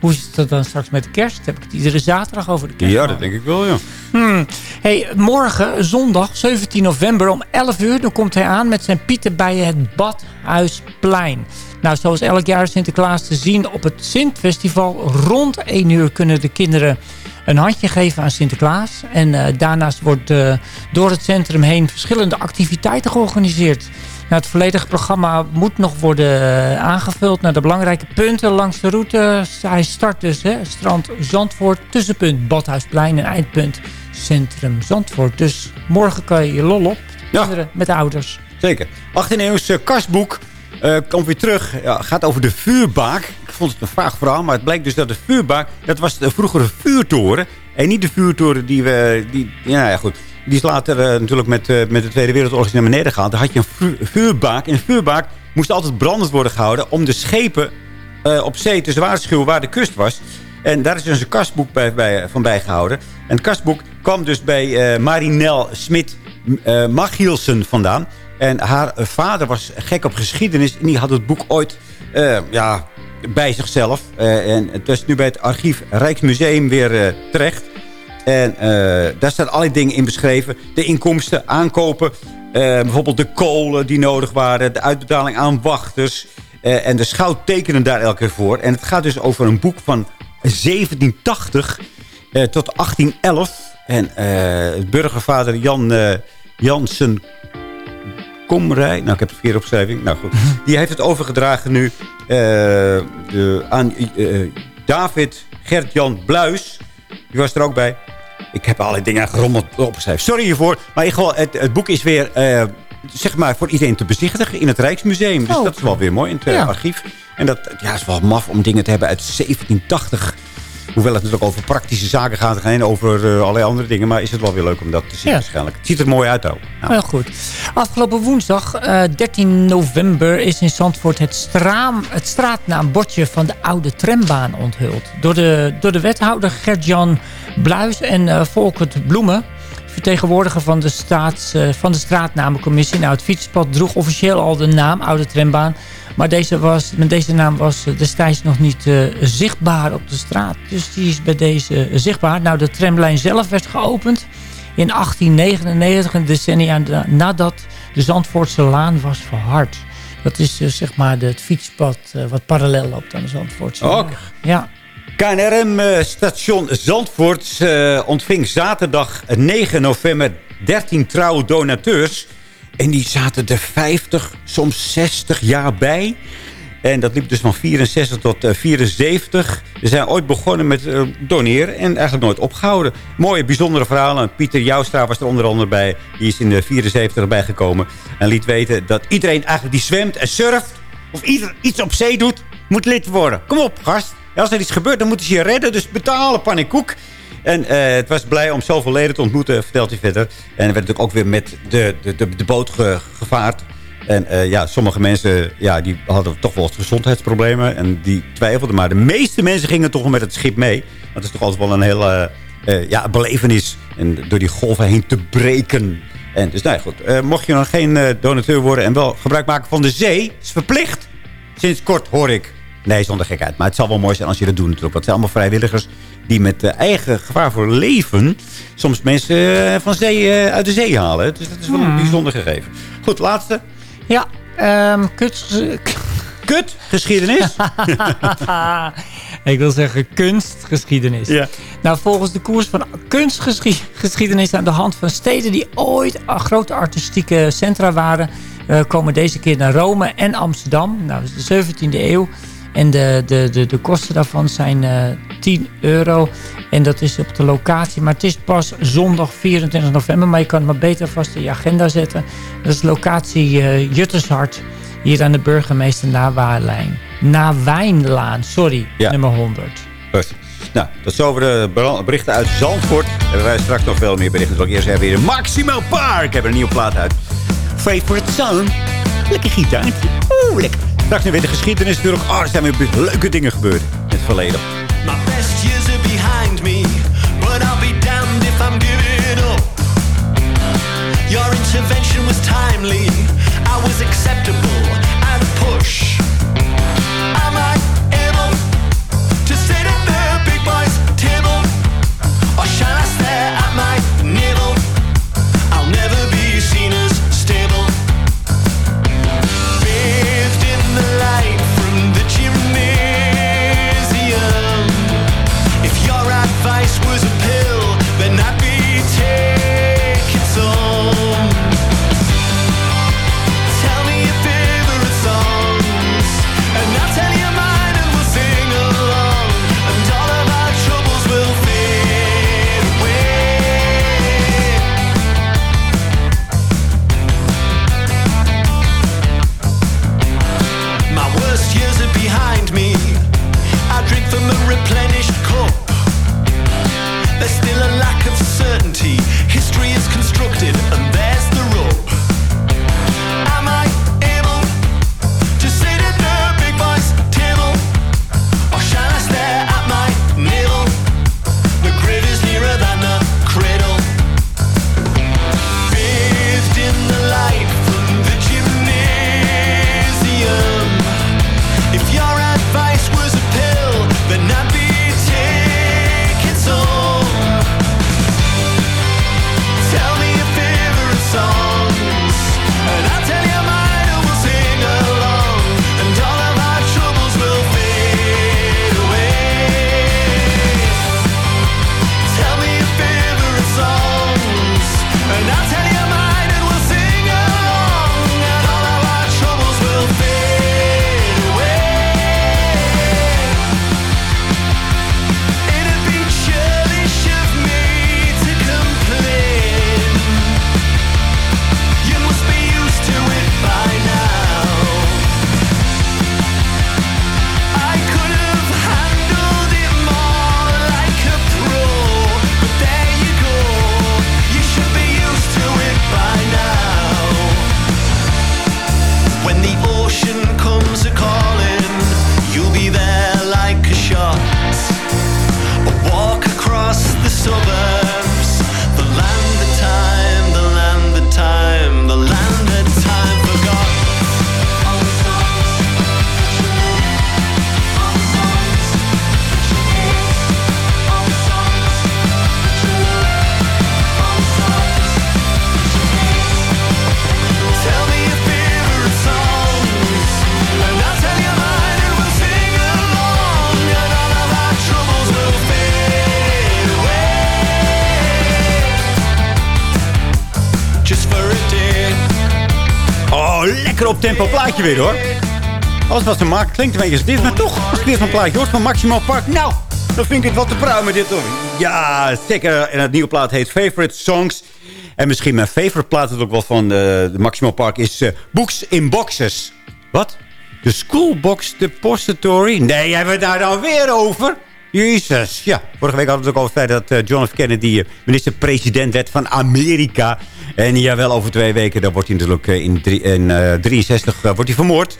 Hoe is het dan straks met de kerst? Heb ik het iedere zaterdag over de kerst? Ja, dat denk ik wel, ja. Hmm. Hey, morgen, zondag 17 november om 11 uur... dan komt hij aan met zijn pieten bij het Badhuisplein. Nou, zoals elk jaar is Sinterklaas te zien op het Sint-festival. Rond 1 uur kunnen de kinderen een handje geven aan Sinterklaas. En eh, daarnaast wordt eh, door het centrum heen verschillende activiteiten georganiseerd. Nou, het volledige programma moet nog worden eh, aangevuld naar de belangrijke punten langs de route. Hij start dus, hè, strand Zandvoort, tussenpunt Badhuisplein en eindpunt Centrum Zandvoort. Dus morgen kan je je lol op, kinderen met de ouders. Zeker. 18 eeuwse kastboek eh, komt weer terug. Ja, gaat over de vuurbaak. Ik vond het een vaag verhaal, maar het blijkt dus dat de vuurbaak... dat was de vroegere vuurtoren. En niet de vuurtoren die we... Die, ja, ja, goed. Die is later eh, natuurlijk met, eh, met de Tweede Wereldoorlog naar beneden gehaald. Daar had je een vu- vuurbaak. En een vuurbaak moest altijd brandend worden gehouden... om de schepen eh, op zee te waarschuwen waar de kust was. En daar is dus een kastboek bij, bij, van bijgehouden. En het kastboek kwam dus bij Marinel Smit Machielsen vandaan. En haar vader was gek op geschiedenis. En die had het boek ooit ja, bij zichzelf. En het is nu bij het archief Rijksmuseum weer terecht. En eh, daar staan allerlei dingen in beschreven. De inkomsten, aankopen. eh, bijvoorbeeld de kolen die nodig waren. De uitbetaling aan wachters. eh, en de schout tekenen daar elke keer voor. En het gaat dus over een boek van 1780 eh, tot 1811. En het burgervader Jan Jansen Komrij. Nou, ik heb het verkeerde opschrijving. Nou goed. Die heeft het overgedragen nu de, aan David Gert-Jan Bluis. Die was er ook bij. Ik heb allerlei dingen gerommeld opgeschreven. Sorry hiervoor. Maar in geval, het, het boek is weer... eh, zeg maar voor iedereen te bezichtigen in het Rijksmuseum. Dus dat is wel weer mooi in het eh, Ja. archief. En dat ja, is wel maf om dingen te hebben uit 1780. Hoewel het natuurlijk over praktische zaken gaat en over eh, allerlei andere dingen. Maar is het wel weer leuk om dat te zien Ja. waarschijnlijk. Het ziet er mooi uit ook. Nou, Heel goed. Afgelopen woensdag, eh, 13 november, is in Zandvoort het, straam, het straatnaambordje van de oude trambaan onthuld. Door de, door de wethouder Gert-Jan Bluis en eh Volkert Bloemen, vertegenwoordiger van de, staats, eh, van de straatnamencommissie. Nou, het fietspad droeg officieel al de naam Oude Trambaan. Maar deze, was, met deze naam was eh, destijds nog niet eh, zichtbaar op de straat. Dus die is bij deze eh, zichtbaar. Nou, de tramlijn zelf werd geopend in 1899, een decennia na- nadat de Zandvoortse Laan was verhard. Dat is zeg maar het fietspad wat parallel loopt aan de Zandvoortse Laan. Oké. Ja. KNRM-station Zandvoort ontving zaterdag 9 november 13 trouwe donateurs. En die zaten er 50, soms 60 jaar bij. En dat liep dus van 64 tot eh, 74. Ze zijn ooit begonnen met eh, doneren en eigenlijk nooit opgehouden. Mooie, bijzondere verhalen. Pieter Joustra was er onder andere bij. Die is in de 74 erbij gekomen. En liet weten dat iedereen eigenlijk die zwemt en surft... of ieder iets op zee doet, moet lid worden. Kom op, gast. Als er iets gebeurt, dan moeten ze je redden. Dus betalen, pannenkoek. En eh, het was blij om zoveel leden te ontmoeten, vertelt hij verder. En er werd natuurlijk ook weer met de, de, de, de boot ge- gevaard. En eh, ja, sommige mensen ja, die hadden toch wel wat gezondheidsproblemen. En die twijfelden. Maar de meeste mensen gingen toch wel met het schip mee. Dat is toch altijd wel een hele eh, ja, belevenis. En door die golven heen te breken. En dus nou goed. Mocht je nog geen donateur worden en wel gebruik maken van de zee. is verplicht. Sinds kort hoor ik. Nee, zonder gekheid. Maar het zal wel mooi zijn als je dat doet natuurlijk. Want het zijn allemaal vrijwilligers die met eh, eigen gevaar voor leven... soms mensen eh, van zee, eh, uit de zee halen. Dus dat is wel een Hmm. bijzonder gegeven. Goed, laatste. Ja, ehm kut... Kut, geschiedenis. Ik wil zeggen kunstgeschiedenis. Ja. Nou, volgens de koers van kunstgeschiedenis aan de hand van steden die ooit grote artistieke centra waren, komen deze keer naar Rome en Amsterdam. Nou, dat is de 17e eeuw. En de, de, de, de kosten daarvan zijn eh 10 euro. En dat is op de locatie. Maar het is pas zondag 24 november. Maar je kan het maar beter vast in je agenda zetten. Dat is locatie eh Juttershart. Hier aan de burgemeester Nawijnlaan. Nawijnlaan, sorry. Ja. Nummer 100. Precies. Nou, tot zover de ber- berichten uit Zandvoort. Hebben wij straks nog veel meer berichten. Zal ik eerst even weer Maximal Park. Ik heb er een nieuwe plaat uit. Favorite Song. Lekker gitaartje. Oeh, lekker. Straks nu weer de geschiedenis natuurlijk. Oh, er zijn weer leuke dingen gebeurd in het verleden. My best years are behind me, but I'll be damned if I'm giving up. Your intervention was timely, I was acceptable at a push. Plaatje weer hoor. Alles wat ze maken klinkt een beetje als dit, maar toch. Als ik weer zo'n plaatje hoort van Maximal Park. Nou, dan vind ik dit wat te pruimen dit hoor. Ja, zeker. En het nieuwe plaat heet Favorite Songs. En misschien mijn favorite plaat ook wel van eh, de Maximal Park is eh, Books in Boxes. Wat? De Schoolbox Depository. Nee, hebben we het daar nou weer over? Jezus, ja. Vorige week hadden we het ook over het feit dat eh, John F. Kennedy eh, minister-president werd van Amerika. En jawel, over twee weken dan wordt hij natuurlijk eh, in, drie- in 63 eh, wordt hij vermoord.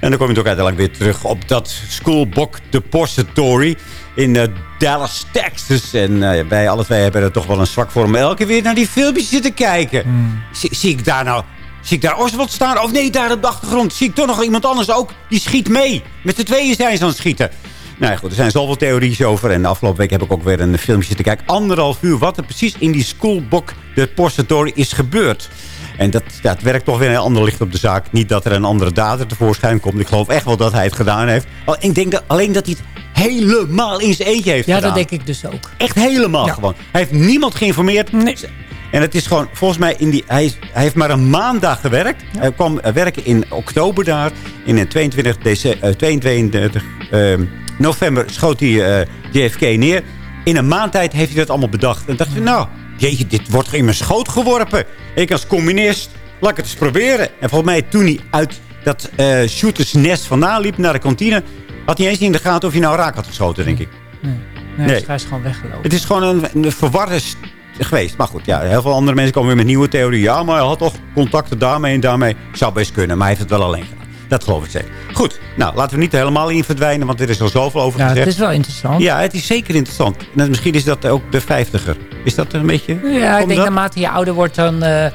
En dan kom je toch uiteindelijk weer terug op dat Schoolbox Depository in Dallas, Texas. En wij alle twee hebben er toch wel een zwak voor om elke keer weer naar die filmpjes zitten kijken. Zie, zie ik daar nou... Zie ik daar Oswald staan? Of nee, daar op de achtergrond. Zie ik toch nog iemand anders ook? Die schiet mee. Met z'n tweeën zijn ze aan het schieten. Nou ja, goed, er zijn zoveel theorieën over. En de afgelopen week heb ik ook weer een filmpje zitten kijken. Anderhalf uur wat er precies in die schoolbook depository is gebeurd. En dat, ja, werkt toch weer een ander licht op de zaak. Niet dat er een andere dader tevoorschijn komt. Ik geloof echt wel dat hij het gedaan heeft. Ik denk dat, alleen dat hij het helemaal in zijn eentje heeft Ja, gedaan. dat denk ik dus ook. Echt helemaal gewoon. Hij heeft niemand geïnformeerd. En het is gewoon, volgens mij, in die, hij, heeft maar een maand daar gewerkt. Hij kwam eh, werken in oktober daar. In eh, 22, dece- eh, 22 ehm, november schoot hij eh, JFK neer. In een maand tijd heeft hij dat allemaal bedacht. En dacht hij, nou, jeetje, dit wordt in mijn schoot geworpen. Ik als communist, laat ik het eens proberen. En volgens mij toen hij uit dat eh shooters nest vandaan liep naar de kantine... had hij eens niet in de gaten of hij nou raak had geschoten, denk ik. Nee, Nee. dus hij is gewoon weggelopen. Het is gewoon een, een verwarde st- geweest. Maar goed, ja, heel veel andere mensen komen weer met nieuwe theorieën. Ja, maar hij had toch contacten daarmee en daarmee. Zou best kunnen, maar hij heeft het wel alleen gedaan. Dat geloof ik zeker. Goed, nou, laten we niet er helemaal in verdwijnen, want er is al zoveel over Ja, gezegd. het is wel interessant. Ja, het is zeker interessant. En misschien is dat ook de vijftiger. Is dat een beetje... Ja, ik denk dat? naarmate je ouder wordt, dan... eh,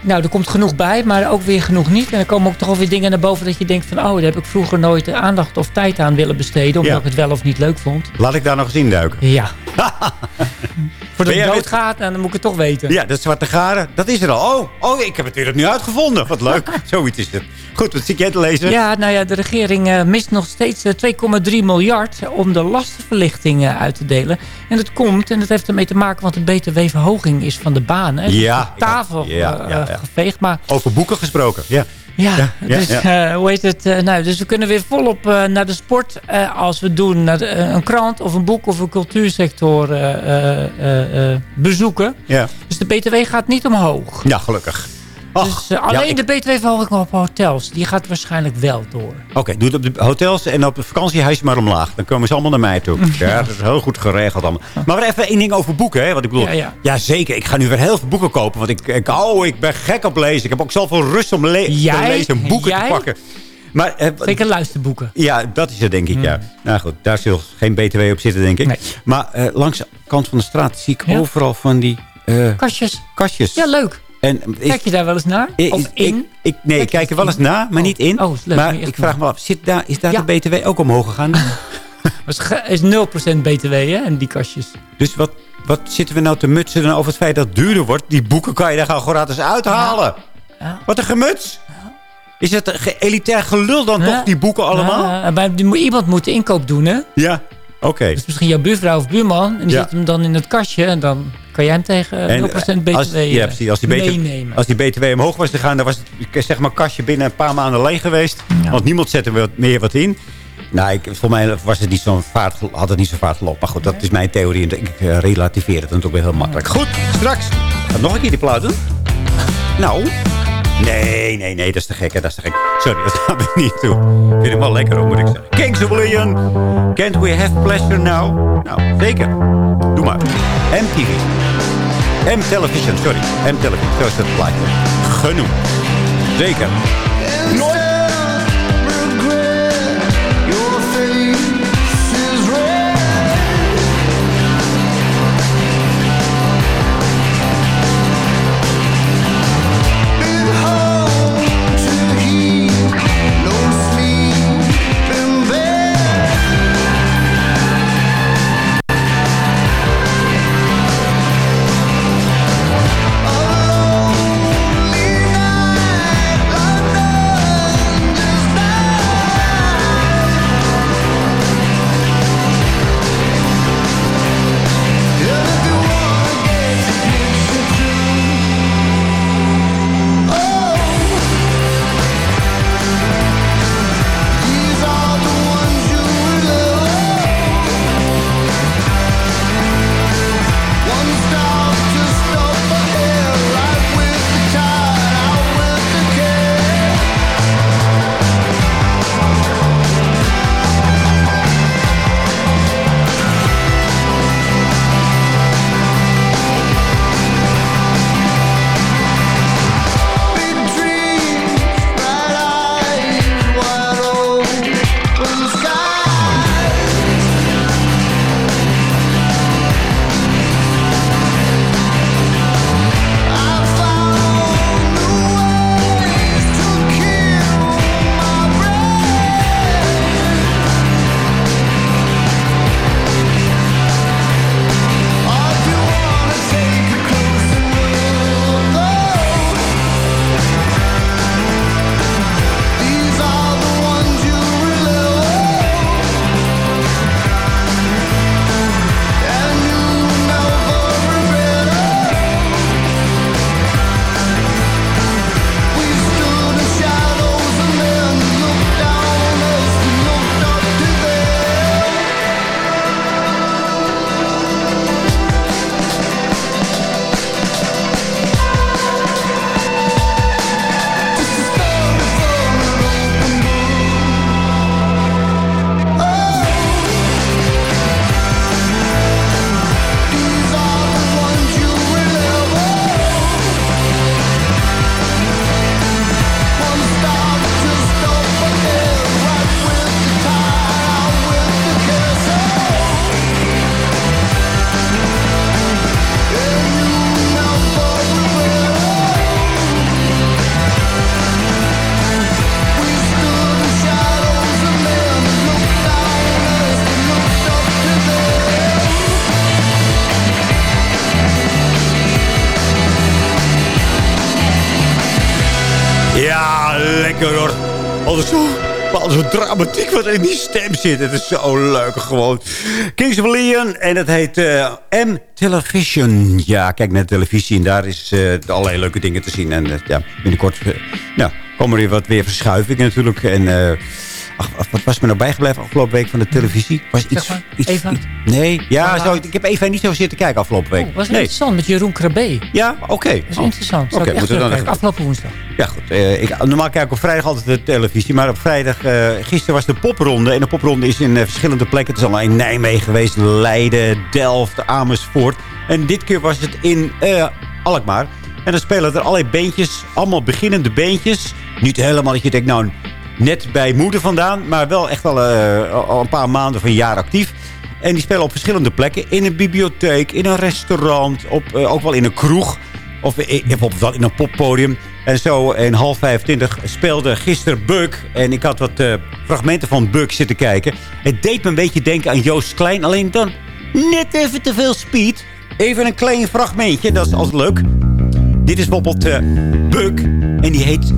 nou, er komt genoeg bij, maar ook weer genoeg niet. En er komen ook toch weer dingen naar boven dat je denkt van... oh, daar heb ik vroeger nooit aandacht of tijd aan willen besteden... omdat Ja. ik het wel of niet leuk vond. Laat ik daar nog eens in duiken. Ja. Voordat jij doodgaat, dan moet ik het toch weten. Ja, dat zwarte garen, dat is er al. Oh, oh ik heb het weer opnieuw uitgevonden. Wat leuk. Zoiets is het. Goed, wat zit jij te lezen? Ja, nou ja, de regering eh, mist nog steeds eh, 2,3 miljard om de lastenverlichting eh, uit te delen. En dat komt, en dat heeft ermee te maken, want de btw-verhoging is van de. Het is Ja, tafel eh, ja, ja. Geveegd, maar Over boeken gesproken. Ja. Ja, Ja, dus, ja. eh, hoe heet het? eh, nou, dus we kunnen weer volop eh, naar de sport als we doen naar de, een krant of een boek of een cultuursector bezoeken. Ja. Dus de BTW gaat niet omhoog. Ja, gelukkig. Dus eh, alleen de BTW-verhoging op hotels, die gaat waarschijnlijk wel door. Oké, doe het op de hotels en op de vakantiehuis maar omlaag. Dan komen ze allemaal naar mij toe. Ja, dat is heel goed geregeld allemaal. Maar weer even één ding over boeken. Hè? Want ik bedoel, Ja, ja, ja. zeker. Ik ga nu weer heel veel boeken kopen. Want ik, ik, oh, ik ben gek op lezen. Ik heb ook zoveel rust om le te lezen en boeken Jij? te pakken. Maar, eh, Zeker luisterboeken. ja, dat is het denk ik, Hmm. ja. Nou goed, daar zult geen BTW op zitten, denk ik. Maar eh, langs de kant van de straat zie ik Ja. overal van die eh, Kastjes. kastjes. Ja, leuk. En, Kijk je daar wel eens naar? Of in? Ik, nee, ik kijk er wel eens na, maar niet in. Oh, leuk. maar ik vraag me af, zit daar, is daar de BTW ook omhoog gegaan? Het is 0% BTW, hè, en die kastjes. Dus wat, wat zitten we nou te mutsen dan over het feit dat het duurder wordt? Die boeken kan je daar gewoon gratis uithalen. Ja. Wat een gemuts. Is het ge- elitair gelul dan toch, die boeken allemaal? Ja, Ja, maar iemand moet de inkoop doen, hè? Oké. Dus misschien jouw buurvrouw of buurman. En die Ja. zet hem dan in het kastje. En dan kan jij hem tegen eh, 0% BTW als, ja, eh, precies, als, die BTW, meenemen. als die BTW omhoog was gegaan, dan was het zeg maar, kastje binnen een paar maanden leeg geweest. Want niemand zette meer wat in. Nou, ik, voor mij was het niet zo'n vaart, had het niet zo vaart gelopen. Maar goed, dat is mijn theorie. En ik eh, relativeer het natuurlijk weer heel makkelijk. Goed, straks. Nog een keer die plaat doen? Nou. Nee, nee, nee, dat is te gek, hè, dat is te gek. Sorry, dat gaan we niet doen. Ik vind hem wel lekker, hoor, moet ik zeggen. Kings of Leon, can't we have pleasure now? Nou, zeker. Doe maar. MTV. M-Television, sorry. M-Television, zo is het plaatje. Genoeg. Zeker. Nooit. Altijd zo, altijd zo dramatiek wat in die stem zit. Het is zo leuk gewoon. Kings of Leon en het heet eh, M Television. Ja, kijk naar televisie en daar is eh, allerlei leuke dingen te zien. En eh, ja, binnenkort nou, komen er weer wat weer verschuivingen natuurlijk. En ach, wat was me nou bijgebleven afgelopen week van de televisie? Was iets, Zeg maar, iets, Eva? iets- nee, ja, zo, ik heb Eva niet zo zitten kijken afgelopen week. Oh, was nee. interessant met Jeroen Krabbe. Ja, oké. Dat is Oh. interessant. Oké, moeten we dan Afgelopen woensdag. ja, goed. eh, ik, normaal kijk ik op vrijdag altijd de televisie. Maar op vrijdag, eh, gisteren was de popronde. En de popronde is in eh, verschillende plekken. Het is allemaal in Nijmegen geweest. Leiden, Delft, Amersfoort. En dit keer was het in Alkmaar. En dan spelen er allerlei beentjes. Allemaal beginnende beentjes. Niet helemaal dat je denkt, nou, net bij moeder vandaan. Maar wel echt al, eh, al een paar maanden of een jaar actief. En die spelen op verschillende plekken. In een bibliotheek, in een restaurant. Op, eh, ook wel in een kroeg. Of i- bijvoorbeeld in een poppodium. En zo in half 25 speelde gisteren Buck. En ik had wat eh, fragmenten van Buck zitten kijken. Het deed me een beetje denken aan Joost Klein. Alleen dan net even te veel speed. Even een klein fragmentje, dat is altijd leuk. Dit is bijvoorbeeld eh, Buck. En die heet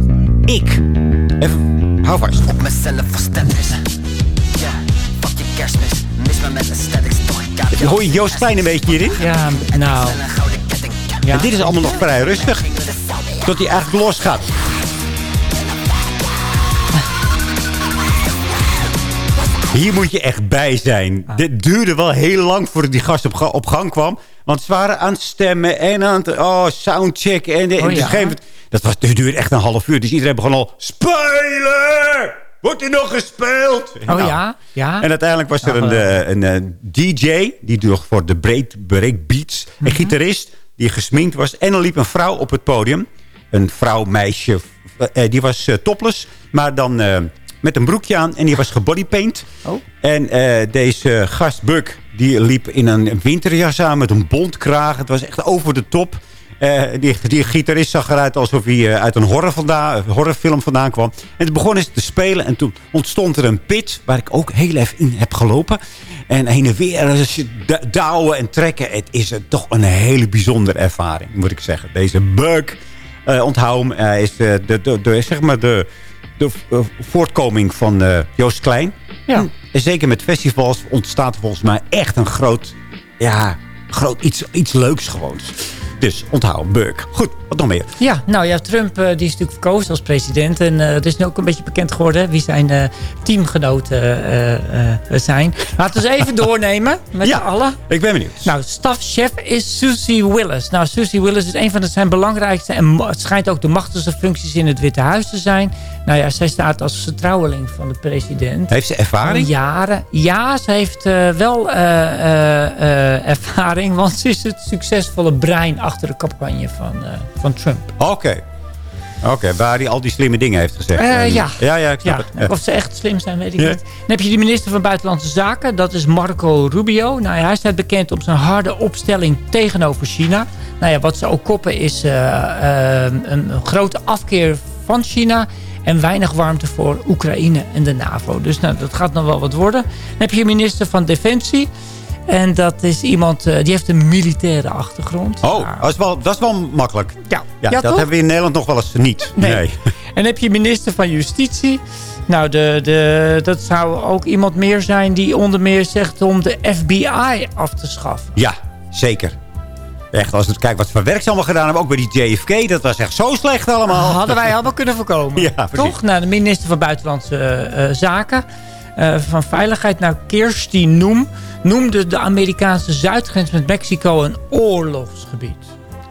Ik. Even, hou vast. Op mezelf. Ja, fuck je kerstmis. Mis me met aesthetics, toch ik heb Hoor je Joost Klein een beetje hierin? Ja, nou... En dit is allemaal nog vrij rustig. Tot hij eigenlijk losgaat. Hier moet je echt bij zijn. Dit duurde wel heel lang voordat die gast op, ga- op gang kwam. Want ze waren aan het stemmen en aan het oh, soundcheck. En, de, en Oh, ja. gegeven dat, was, dat duurde echt een half uur. Dus iedereen begon al... Spelen! Wordt er nog gespeeld? Oh Nou, ja, ja. En uiteindelijk was er Oh, een, eh. eh, een, eh, DJ, die doet voor de break, breakbeats. Mhm. Een gitarist, die gesminkt was. En er liep een vrouw op het podium. Een vrouw, meisje, die was topless. Maar dan met een broekje aan en die was gebodypaint. Oh. En deze gast Buck, die liep in een winterjas aan met een bontkraag. Het was echt over de top. Eh, die, die gitarist zag eruit alsof hij eh, uit een horrorfilm vandaan kwam. En toen begonnen ze te spelen. En toen ontstond er een pit, waar ik ook heel even in heb gelopen. En heen en weer dus je douwen en trekken. Het is toch een hele bijzondere ervaring, moet ik zeggen. Deze Buck, eh onthoud hem, is de, zeg maar de, de voortkoming van Joost Klein. Ja. En zeker met festivals ontstaat volgens mij echt een groot, ja, groot iets, iets leuks gewoon. Dus onthoud, Burk. Goed, wat nog meer? Ja, nou ja, Trump eh, die is natuurlijk verkozen als president. En eh, het is nu ook een beetje bekend geworden wie zijn eh, teamgenoten zijn. Laten we eens even doornemen met Ja. allen. Ik ben benieuwd. Nou, stafchef is Susie Willis. Nou, Susie Willis is een van de, zijn belangrijkste en het schijnt ook de machtigste functies in het Witte Huis te zijn. Nou ja, zij staat als vertrouweling van de president. Heeft ze ervaring? Al jaren. Ja, ze heeft eh, wel eh, eh, ervaring, want ze is het succesvolle brein achter de campagne van, van Trump. Oké. Oké, waar hij al die slimme dingen heeft gezegd. Ja. Ja, ja, ik snap Ja, het. Ja. Of ze echt slim zijn, weet ik niet. Dan heb je de minister van Buitenlandse Zaken. Dat is Marco Rubio. Nou, ja, hij staat bekend om zijn harde opstelling tegenover China. Nou ja, wat ze ook koppen is een grote afkeer van China... en weinig warmte voor Oekraïne en de NAVO. Dus nou, dat gaat nog wel wat worden. Dan heb je minister van Defensie... En dat is iemand eh, die heeft een militaire achtergrond. Oh, dat is, wel, dat is wel makkelijk. Ja, Ja, Ja, dat toch? hebben we in Nederland nog wel eens niet. Nee. En dan heb je minister van Justitie. Nou, de, de, dat zou ook iemand meer zijn die onder meer zegt om de FBI af te schaffen. Ja, zeker. Echt, als we kijken wat voor werk ze allemaal gedaan hebben. Ook bij die JFK. Dat was echt zo slecht allemaal. Hadden wij allemaal kunnen voorkomen. Ja, precies. Toch? Nou, de minister van Buitenlandse eh, eh, Zaken. eh, van Veiligheid, nou, Kirsty Noem, noemde de Amerikaanse zuidgrens met Mexico een oorlogsgebied.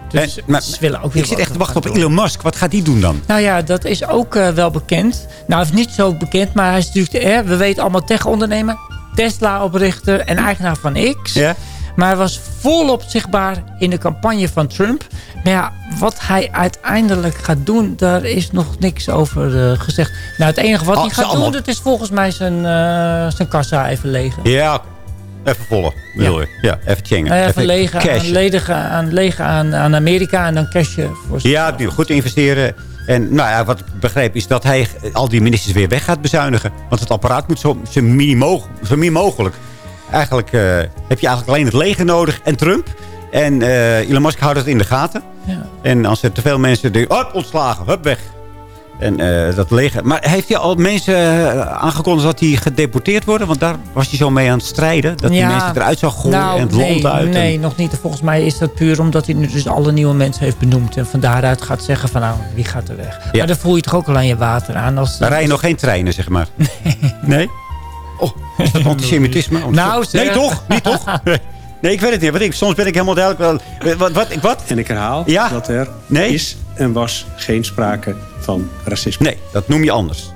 Dus En- maar- willen ook weer ik zit echt te wachten op doen. Elon Musk. Wat gaat die doen dan? Nou ja, dat is ook wel bekend. Nou, hij is niet zo bekend, maar hij is natuurlijk... eh, we weten allemaal tech-ondernemer. Tesla-oprichter en eigenaar van X. Ja? Maar hij was volop zichtbaar in de campagne van Trump. Maar ja, wat hij uiteindelijk gaat doen, daar is nog niks over eh, gezegd. Nou, het enige wat Oh, hij gaat doen, dat is volgens mij zijn, eh, zijn kassa even legen. Ja, even volgen. Bedoel je? Ja, even changen. Nou ja, even legen, aan, ledigen, aan, legen aan, aan Amerika en dan cashen voor Ja, goed investeren. En nou ja, wat ik begreep is dat hij al die ministers weer weg gaat bezuinigen. Want het apparaat moet zo, zo min mogelijk. Eigenlijk eh, heb je eigenlijk alleen het leger nodig en Trump. En eh Elon Musk houdt het in de gaten. Ja. En als er te veel mensen denken, hop, ontslagen, hup, weg. En eh, dat leger. Maar heeft hij al mensen aangekondigd dat die gedeporteerd worden? Want daar was hij zo mee aan het strijden. Dat die mensen eruit zou gooien nou, en het nee, land uit. Nee, en- nog niet. Volgens mij is dat puur omdat hij nu dus alle nieuwe mensen heeft benoemd. En van daaruit gaat zeggen van nou, wie gaat er weg. Maar dan voel je toch ook al aan je water aan. Als, Daar rijden nog geen treinen, zeg maar. Nee? Nee? Oh, is dat antisemitisme? Nou, zeg. Nee, toch? Niet toch? Nee. Ik weet het niet. Wat ik, soms ben ik helemaal duidelijk. wel- Wat, wat, ik- wat? En ik herhaal Ja? dat er Nee? is en was geen sprake van racisme. Nee, dat noem je anders.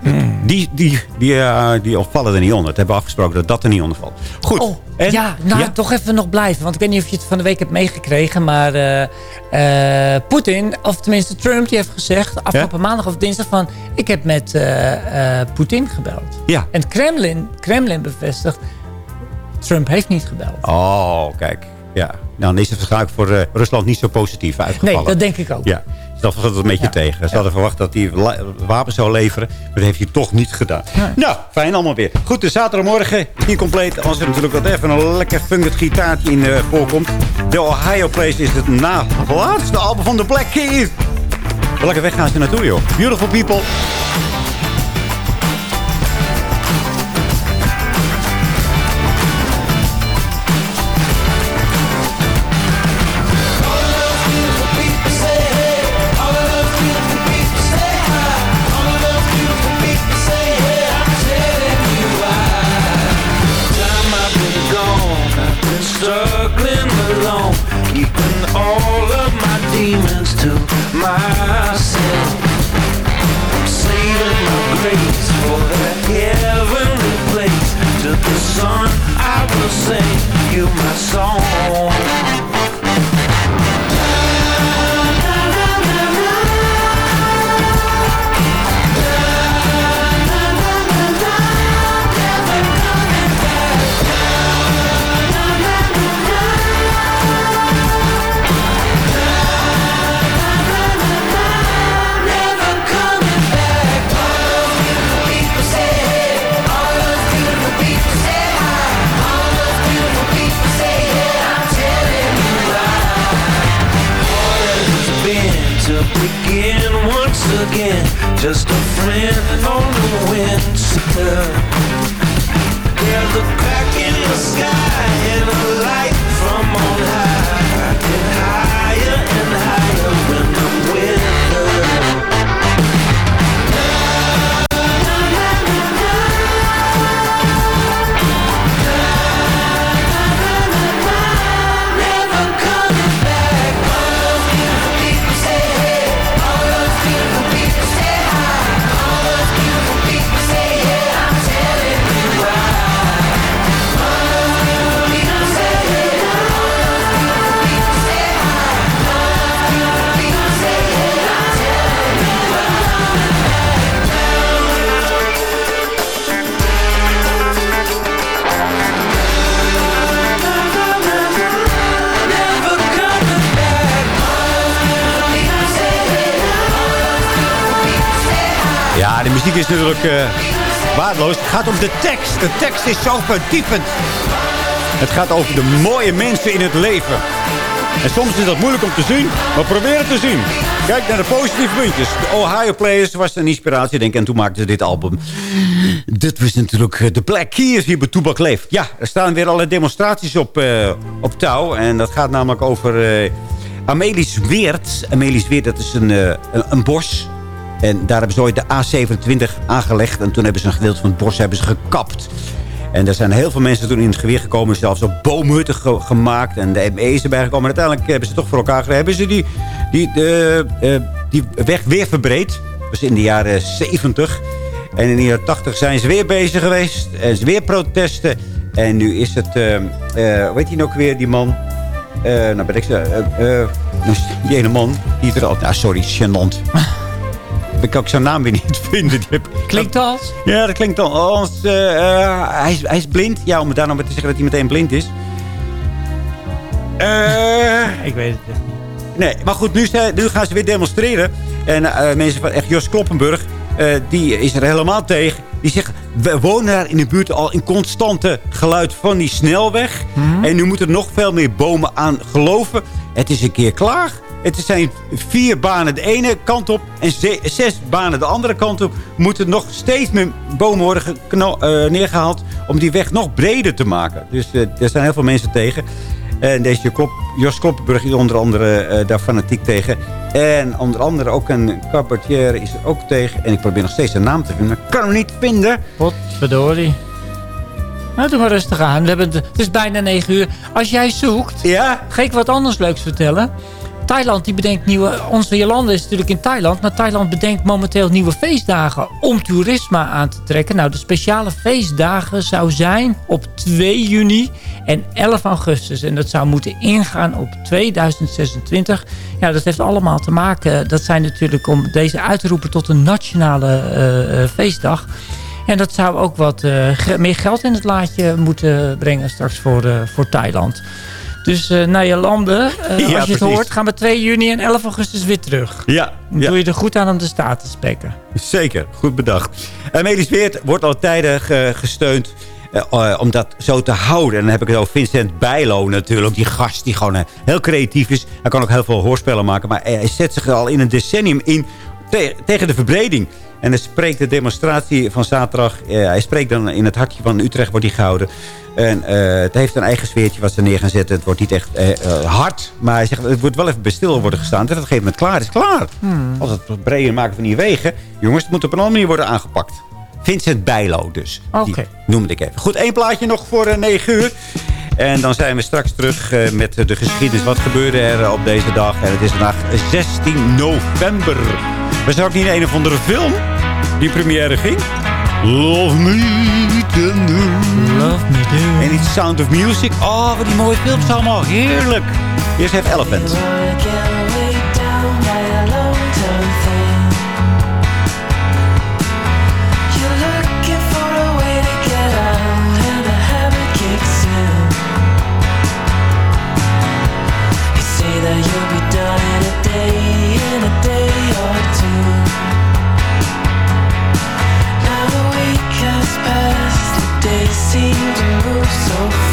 Die, die, die, eh, die vallen er niet onder. Dat hebben we afgesproken dat dat er niet onder valt. Goed. Oh, en? ja, nou Ja? toch even nog blijven. Want ik weet niet of je het van de week hebt meegekregen. Maar eh, eh, Poetin, of tenminste Trump, die heeft gezegd... afgelopen maandag of dinsdag van... ik heb met eh, eh, Poetin gebeld. Ja. En het Kremlin, Kremlin bevestigt... Trump heeft niet gebeld. Oh, kijk. Ja. Dan is het waarschijnlijk voor Rusland niet zo positief uitgevallen. Nee, dat denk ik ook. Ja. Dat was het een beetje tegen. Ze hadden verwacht dat hij wapens zou leveren. Maar dat heeft hij toch niet gedaan. Nou, fijn allemaal weer. Goed, de zaterdagmorgen niet compleet. Als er natuurlijk wat even een lekker funkend gitaartje in eh, voorkomt. De Ohio Place is het na laatste album van de Black Keys. Welke weg gaan ze naartoe, joh? Beautiful people. You my song. Again. Just a friend on the wind. There's a crack in the sky and a light from on high. Get higher and higher natuurlijk eh, waardeloos. Het gaat om de tekst. De tekst is zo verdiepend. Het gaat over de mooie mensen in het leven. En soms is dat moeilijk om te zien, maar probeer het te zien. Kijk naar de positieve puntjes. De Ohio Players was een inspiratie, denk ik. En toen maakten ze dit album. Dit was natuurlijk eh, de Black Keys hier bij Toebak Leef. Ja, er staan weer alle demonstraties op, eh, op touw. En dat gaat namelijk over uh, Amelis Weert. Amelis Weert, dat is een, een, een bos. En daar hebben ze ooit de A27 aangelegd. En toen hebben ze een gedeelte van het bos hebben ze gekapt. En er zijn heel veel mensen toen in het geweer gekomen. Zelfs op boomhutten ge gemaakt. En de ME is erbij gekomen. Maar uiteindelijk hebben ze toch voor elkaar gekregen. Hebben ze die, die, de, uh, die weg weer verbreed. Dat was in de jaren 70. En in de jaren 80 zijn ze weer bezig geweest. En ze weer protesten. En nu is het... Uh, uh, hoe heet hij nou weer, die man? nou ben ik zo... die ene man. Die er al... Nou, sorry, gênant. Ik kan ook zijn naam weer niet vinden. Die heb, klinkt als? Ja, dat klinkt dan als... Uh, hij, is, hij is blind. Ja, om het daar nou maar te zeggen dat hij meteen blind is. Uh, ik weet het echt niet. Nee, maar goed, nu, nu gaan ze weer demonstreren. En mensen van echt Jos Kloppenburg... die is er helemaal tegen. Die zegt, we wonen daar in de buurt al in constante geluid van die snelweg. Mhm. Mm -hmm. En nu moeten er nog veel meer bomen aan geloven. Het is een keer klaar. Het zijn vier banen de ene kant op en ze- zes banen de andere kant op. Moeten nog steeds meer bomen worden eh, neergehaald om die weg nog breder te maken. Dus eh, er zijn heel veel mensen tegen. En deze Klop, Jos Kloppenburg is onder andere eh, daar fanatiek tegen. En onder andere ook een cabaretier is er ook tegen. En ik probeer nog steeds zijn naam te vinden, maar ik kan hem niet vinden. Wat verdorie. Nou, doe maar rustig aan. We hebben het, het is bijna 9 uur. Als jij zoekt, ja? ga ik wat anders leuks vertellen. Thailand die bedenkt nieuwe... Onze Jolande is natuurlijk in Thailand. Maar Thailand bedenkt momenteel nieuwe feestdagen om toerisme aan te trekken. Nou, de speciale feestdagen zou zijn op 2 juni en 11 augustus. En dat zou moeten ingaan op 2026. Ja, dat heeft allemaal te maken... Dat zijn natuurlijk om deze uit te roepen tot een nationale eh, eh, feestdag... En dat zou ook wat eh, meer geld in het laadje moeten brengen straks voor, eh, voor Thailand. Dus eh, naar je landen, eh, Ja, als je het precies. hoort, gaan we 2 juni en 11 augustus weer terug. Ja, Dan ja. doe je er goed aan om de staat te spekken. Zeker, goed bedacht. Uh, Medisch Weert wordt al tijden ge- gesteund eh, om dat zo te houden. En dan heb ik het over Vincent Bijlo natuurlijk. Die gast die gewoon heel creatief is. Hij kan ook heel veel hoorspellen maken. Maar hij zet zich al in een decennium in te- tegen de verbreding. En hij spreekt de demonstratie van zaterdag. eh, hij spreekt dan in het hartje van Utrecht wordt die gehouden. En eh, het heeft een eigen sfeertje wat ze neer gaan zetten. Het wordt niet echt eh, hard. Maar hij zegt, het wordt wel even bij stil worden gestaan. En op een gegeven moment klaar is klaar. Hmm. Als het breder maken van die wegen. Jongens, het moet op een andere manier worden aangepakt. Vincent Bijlo dus. Oké. Noemde ik even. Goed, één plaatje nog voor 9 uur. En dan zijn we straks terug met de geschiedenis. Wat gebeurde er op deze dag? En het is vandaag 16 november. Was er ook niet een of andere film die première ging? Love Me Tender. Love Me Tender. En iets Sound of Music. Oh, wat die mooie films allemaal. Heerlijk. Eerst heeft Elephant. Seem to move so fast.